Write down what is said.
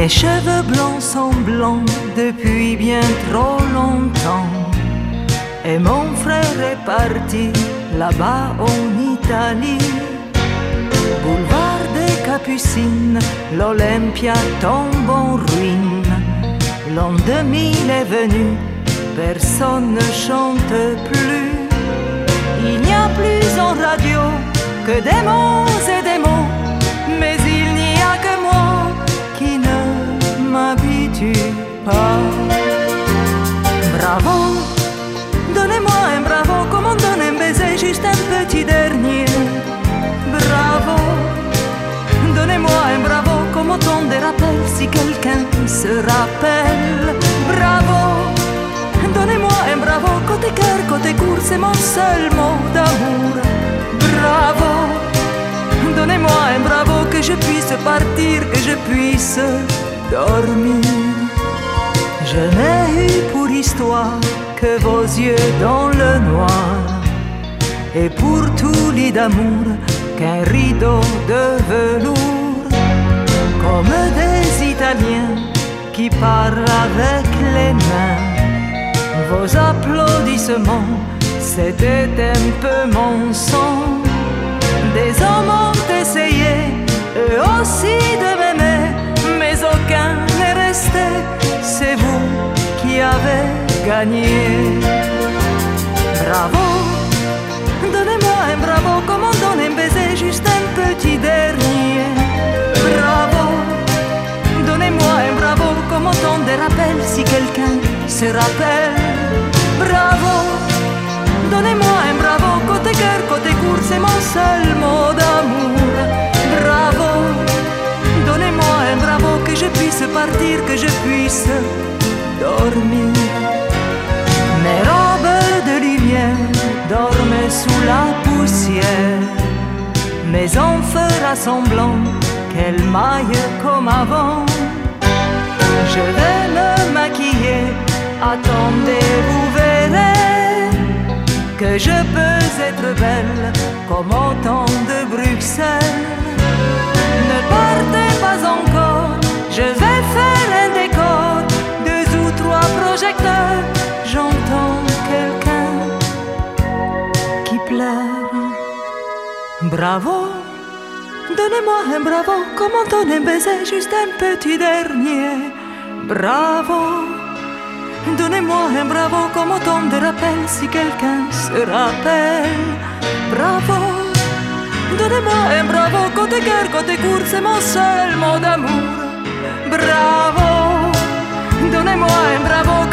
Mes cheveux blancs sont blancs depuis bien trop longtemps. Et mon frère est parti là-bas en Italie. Boulevard des Capucines, l'Olympia tombe en ruine. L'an 2000 est venu, personne ne chante plus. Il n'y a plus en radio que des mots et juste un petit dernier. Bravo, donnez-moi un bravo, comme autant de rappels si quelqu'un se rappelle. Bravo, donnez-moi un bravo, côté cœur, côté court, c'est mon seul mot d'amour. Bravo, donnez-moi un bravo, que je puisse partir, que je puisse dormir. Je n'ai eu pour histoire que vos yeux dans le noir, et pour tout lit d'amour qu'un rideau de velours, comme des Italiens qui parlent avec les mains. Vos applaudissements, c'était un peu mon son. Des hommes ont essayé, eux aussi, de m'aimer, mais aucun n'est resté. C'est vous qui avez gagné. Bravo, rappelle. Bravo, donnez-moi un bravo, côté cœur, côté court, c'est mon seul mot d'amour. Bravo, donnez-moi un bravo, que je puisse partir, que je puisse dormir. Mes robes de lumière dorment sous la poussière, mais on fera semblant qu'elles maillent comme avant. Je vais attendez, vous verrez que je peux être belle comme au temps de Bruxelles. Ne partez pas encore, je vais faire un décor, deux ou trois projecteurs, j'entends quelqu'un qui pleure. Bravo, donnez-moi un bravo, comme on un baiser, juste un petit dernier. Bravo, Donnez-moi un bravo comme autant de rappels si quelqu'un se rappelle. Bravo. Donnez-moi un bravo côté guerre, côté court, c'est mon seul mot d'amour. Bravo. Donnez-moi un bravo